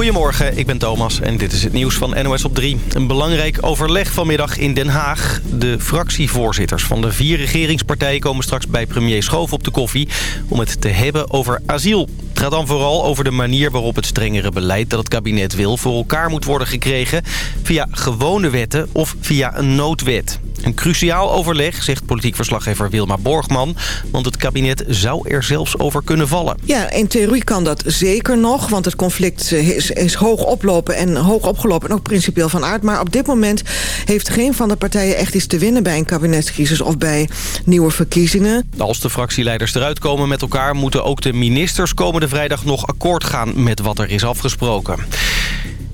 Goedemorgen, ik ben Thomas en dit is het nieuws van NOS op 3. Een belangrijk overleg vanmiddag in Den Haag. De fractievoorzitters van de vier regeringspartijen komen straks bij premier Schoof op de koffie... om het te hebben over asiel. Het gaat dan vooral over de manier waarop het strengere beleid dat het kabinet wil... voor elkaar moet worden gekregen via gewone wetten of via een noodwet. Een cruciaal overleg, zegt politiek verslaggever Wilma Borgman. Want het kabinet zou er zelfs over kunnen vallen. Ja, in theorie kan dat zeker nog. Want het conflict is, is hoog oplopen en hoog opgelopen. En ook principieel van aard. Maar op dit moment heeft geen van de partijen echt iets te winnen... bij een kabinetscrisis of bij nieuwe verkiezingen. Als de fractieleiders eruit komen met elkaar... moeten ook de ministers komende vrijdag nog akkoord gaan met wat er is afgesproken.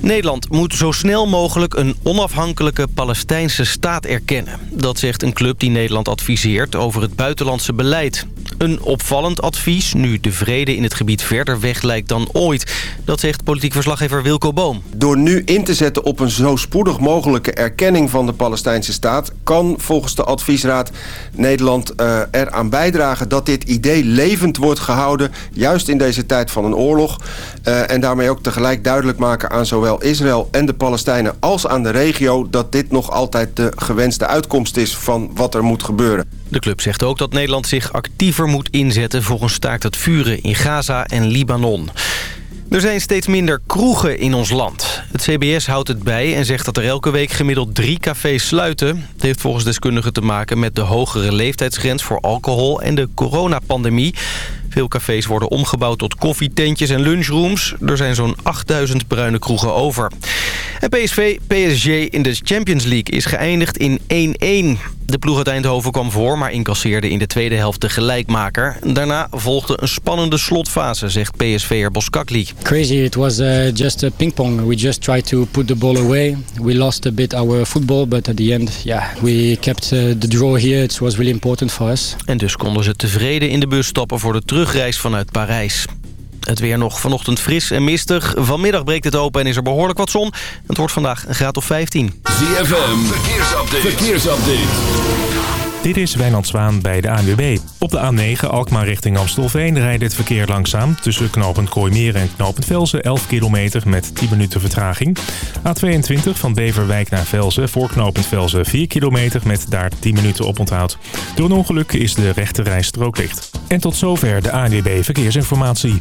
Nederland moet zo snel mogelijk een onafhankelijke Palestijnse staat erkennen. Dat zegt een club die Nederland adviseert over het buitenlandse beleid. Een opvallend advies, nu de vrede in het gebied verder weg lijkt dan ooit. Dat zegt politiek verslaggever Wilco Boom. Door nu in te zetten op een zo spoedig mogelijke erkenning van de Palestijnse staat... kan volgens de adviesraad Nederland uh, eraan bijdragen dat dit idee levend wordt gehouden... juist in deze tijd van een oorlog. Uh, en daarmee ook tegelijk duidelijk maken aan zowel Israël en de Palestijnen... als aan de regio dat dit nog altijd de gewenste uitkomst is van wat er moet gebeuren. De club zegt ook dat Nederland zich actiever moet inzetten... voor een staakt het vuren in Gaza en Libanon. Er zijn steeds minder kroegen in ons land. Het CBS houdt het bij en zegt dat er elke week gemiddeld drie cafés sluiten. Het heeft volgens deskundigen te maken met de hogere leeftijdsgrens voor alcohol en de coronapandemie. Veel cafés worden omgebouwd tot koffietentjes en lunchrooms. Er zijn zo'n 8000 bruine kroegen over. En PSV PSG in de Champions League is geëindigd in 1-1. De ploeg uit Eindhoven kwam voor, maar incasseerde in de tweede helft de gelijkmaker. Daarna volgde een spannende slotfase, zegt PSV'er Boskakli. Crazy, it was uh, just a ping-pong. We just tried to put the ball away. We lost a bit our football, but at the end, yeah, we kept uh, the draw here. It was really important for us. En dus konden ze tevreden in de bus stappen voor de terugreis vanuit Parijs. Het weer nog vanochtend fris en mistig. Vanmiddag breekt het open en is er behoorlijk wat zon. Het wordt vandaag een graad of 15. ZFM, verkeersupdate. verkeersupdate. Dit is Wijnand Zwaan bij de ANWB. Op de A9 Alkmaar richting Amstelveen rijdt het verkeer langzaam. Tussen knooppunt Kooimeer en knooppunt Velzen 11 kilometer met 10 minuten vertraging. A22 van Beverwijk naar Velzen voor knooppunt Velzen 4 kilometer met daar 10 minuten op onthoud. Door een ongeluk is de rechte rijstrook dicht. En tot zover de ANWB Verkeersinformatie.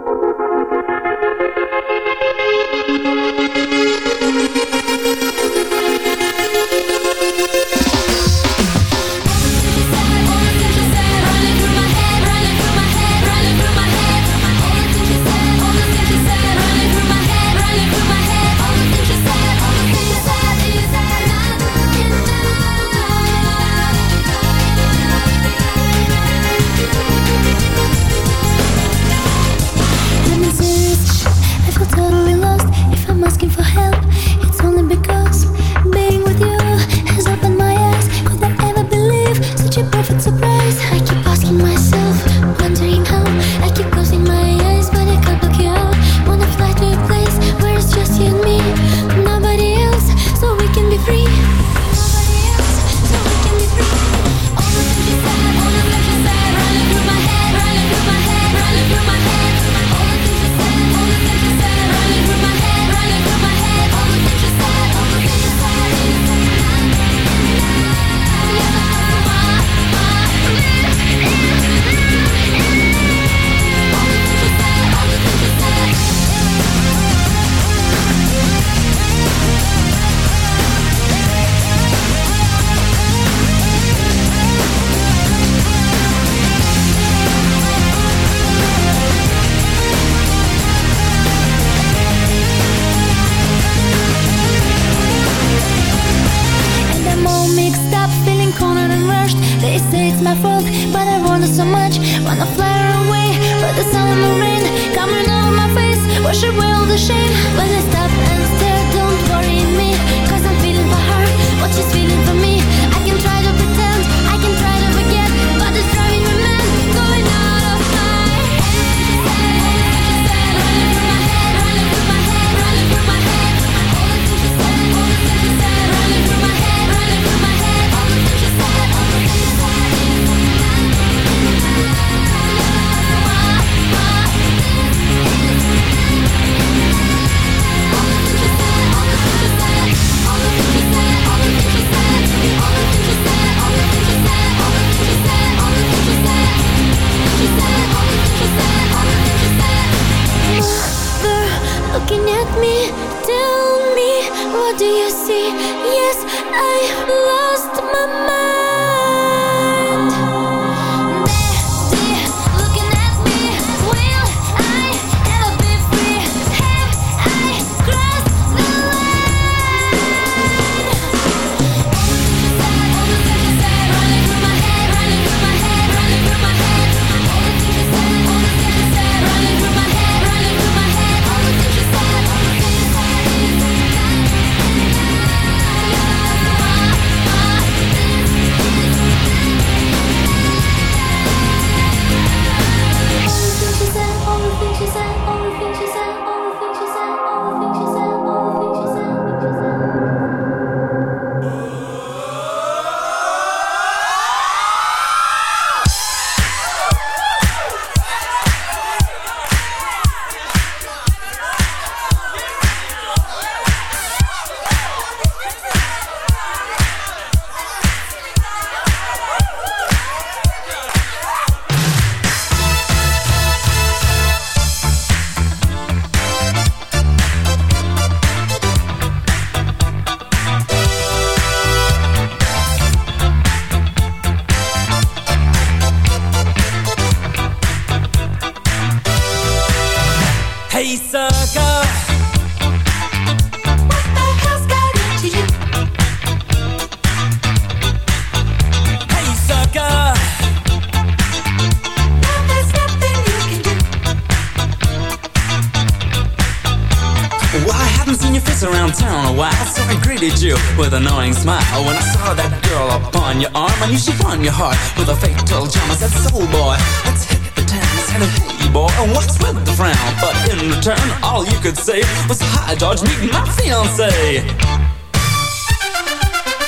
greeted you with an annoying smile When I saw that girl upon your arm I knew she'd won your heart with a fatal charm I said, soul boy, let's hit the town I said, hey boy, and what's with the frown? But in return, all you could say Was, hi George, meet my fiance."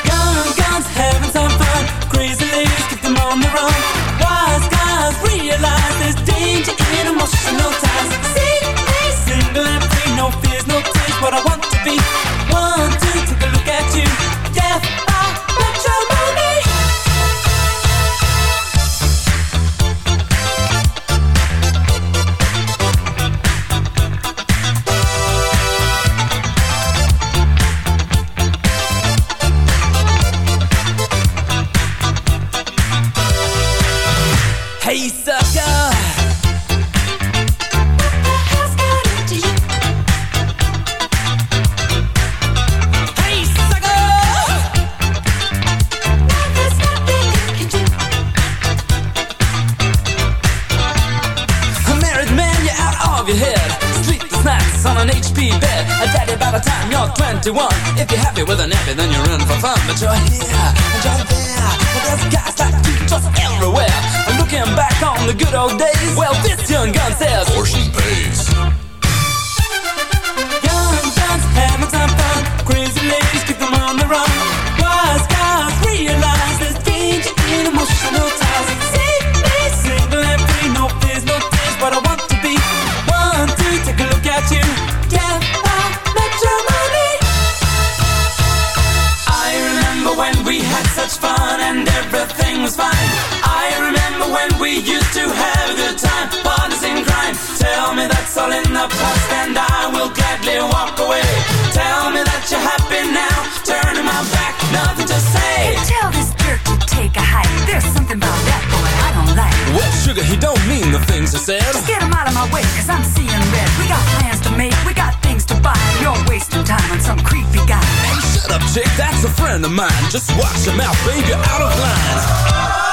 Guns, guns, having some fun Crazy ladies, keep them on the run Wise guys realize there's danger in emotional ties. See, single and free, no fears, no tears What I want to be want to take a look at you. 21. If you're happy with a nappy, then you're in for fun. But you're here, and you're there, and there's guys like you just everywhere. And looking back on the good old days. Well, this young gun says, was fine. I remember when we used to have a good time. Partners in crime Tell me that's all in the past And I will gladly walk away. Tell me that you're happy now. Turning my back, nothing to say. Tell this jerk to take a hike. There's something about that boy I don't like. Well, sugar, he don't mean the things he said. Just get him out of my way, cause I'm seeing red. We got plans to make, we got things buying your waste of time on some creepy guy. Hey, shut up, chick, that's a friend of mine. Just watch your mouth, baby, out of line.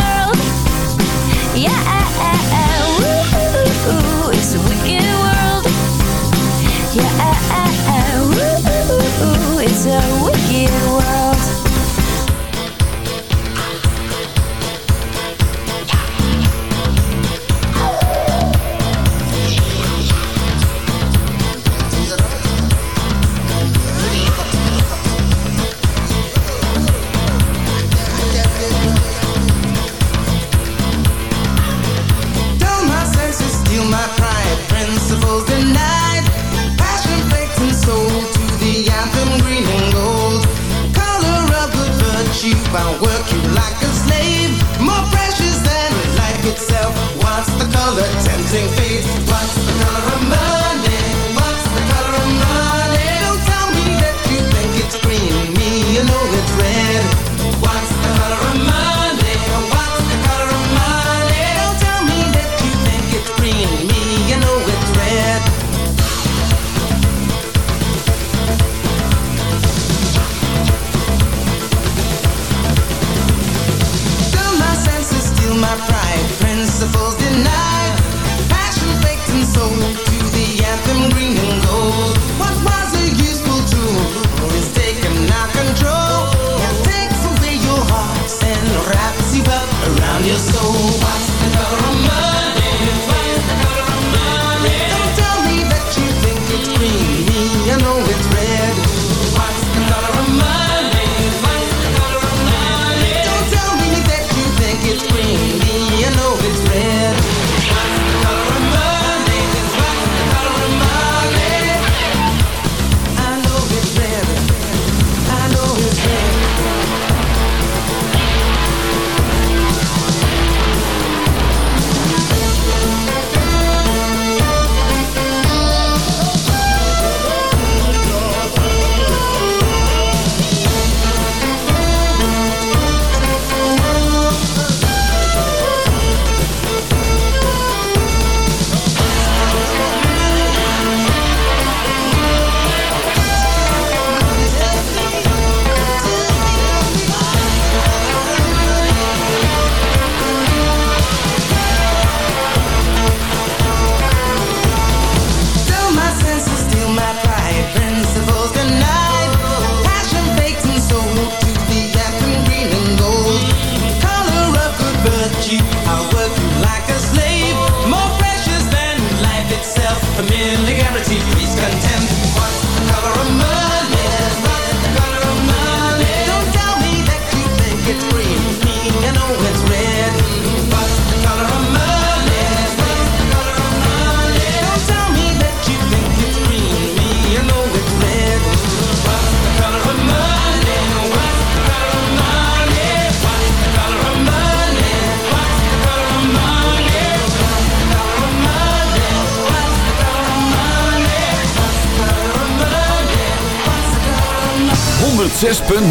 you, I work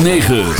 9.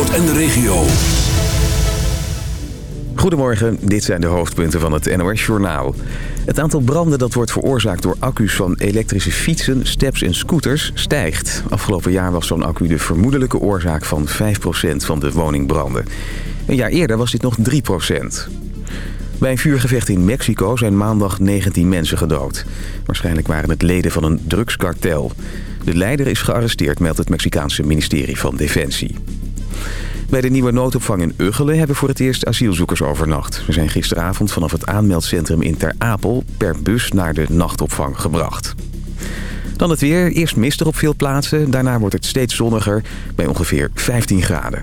En de regio. Goedemorgen, dit zijn de hoofdpunten van het NOS-journaal. Het aantal branden dat wordt veroorzaakt door accu's van elektrische fietsen, steps en scooters stijgt. Afgelopen jaar was zo'n accu de vermoedelijke oorzaak van 5% van de woningbranden. Een jaar eerder was dit nog 3%. Bij een vuurgevecht in Mexico zijn maandag 19 mensen gedood. Waarschijnlijk waren het leden van een drugskartel. De leider is gearresteerd, meldt het Mexicaanse ministerie van Defensie. Bij de nieuwe noodopvang in Uggelen hebben voor het eerst asielzoekers overnacht. Ze zijn gisteravond vanaf het aanmeldcentrum in Ter Apel per bus naar de nachtopvang gebracht. Dan het weer. Eerst mistig op veel plaatsen. Daarna wordt het steeds zonniger bij ongeveer 15 graden.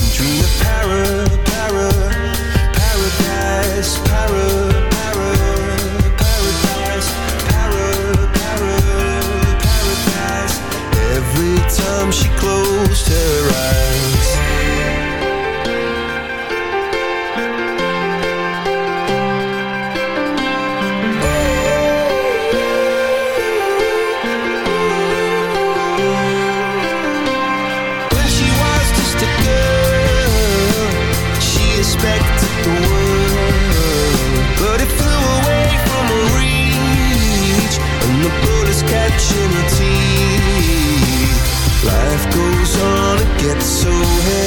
get so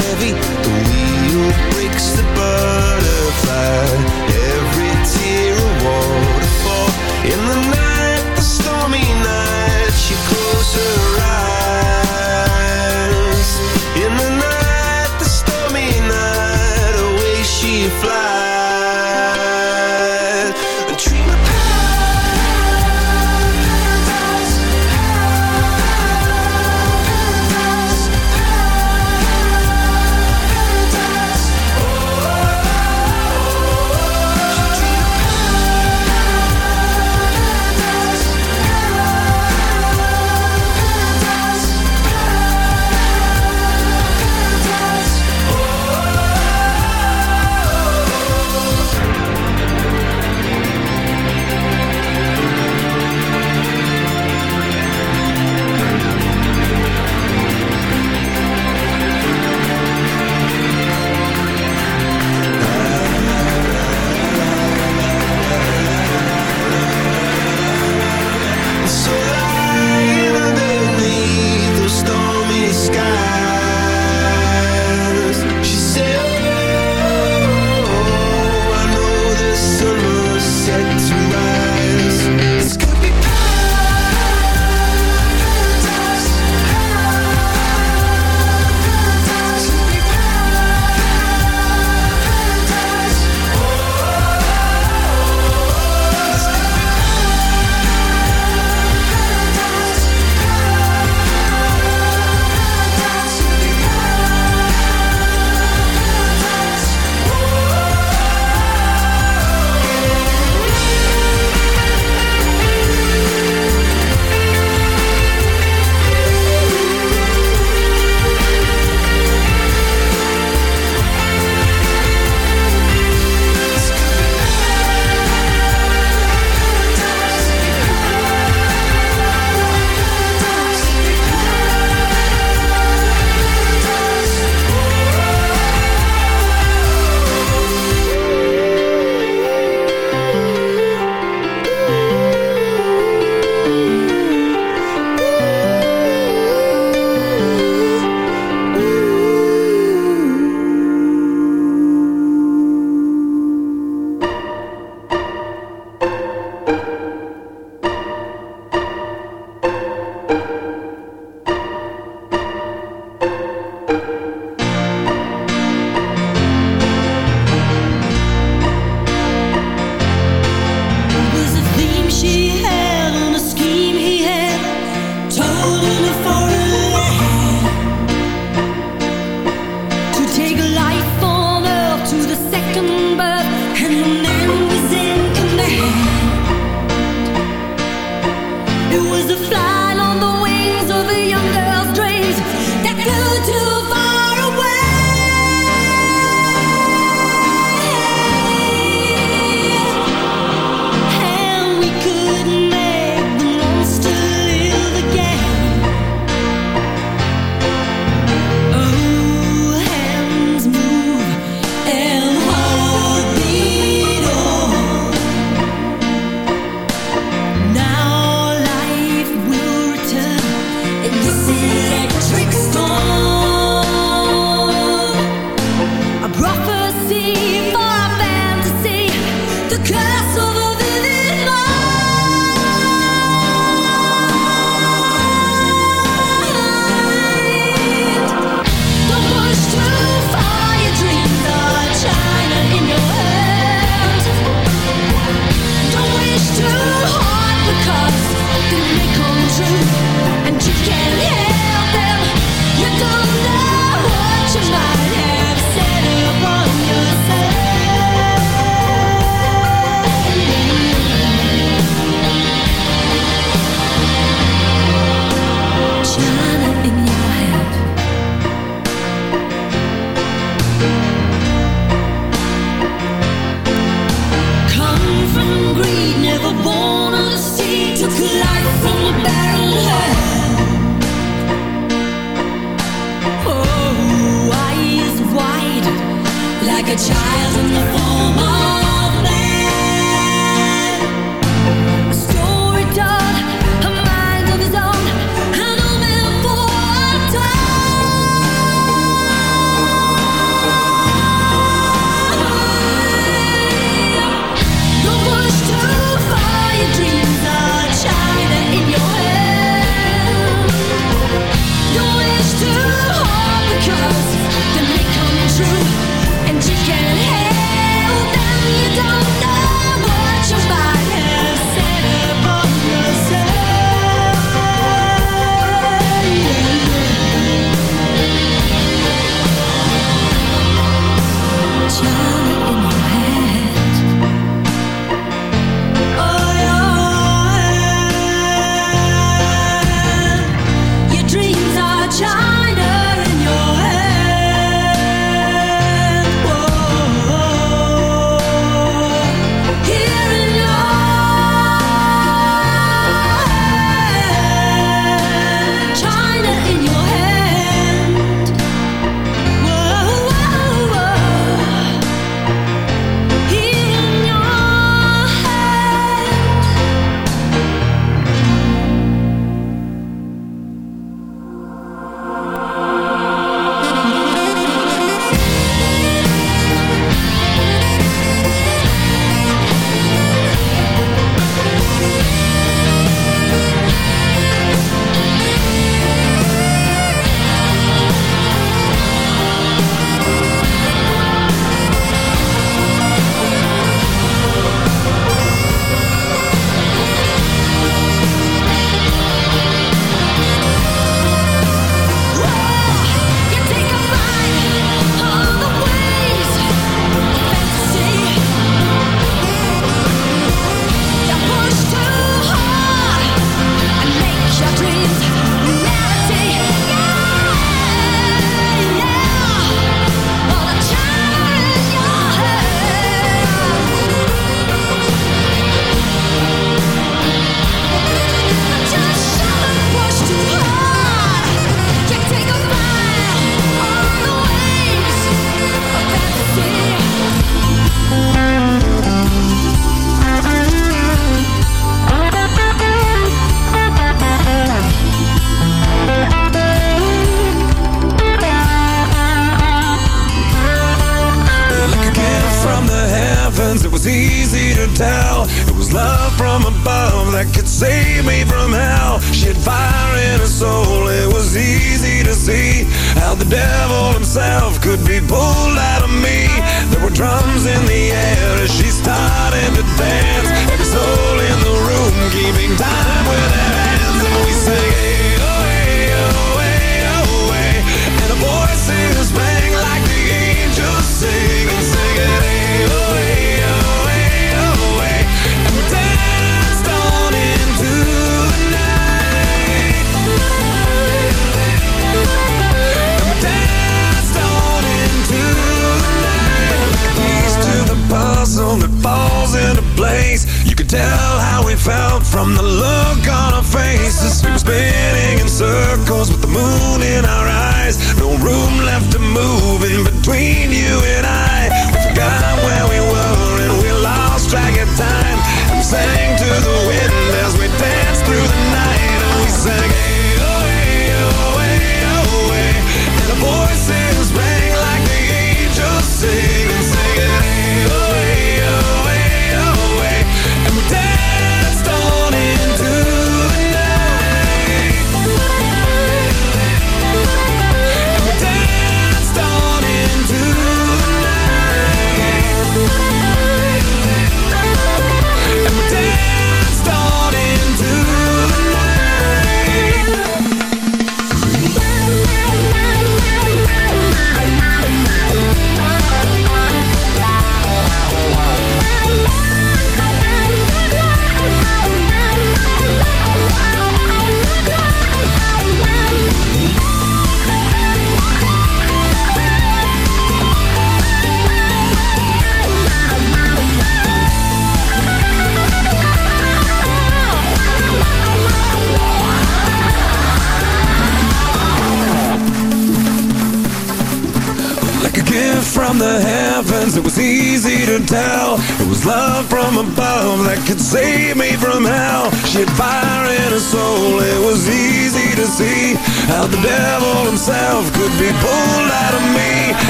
A child in the world.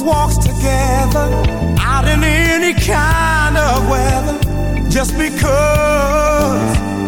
always walks together out in any kind of weather just because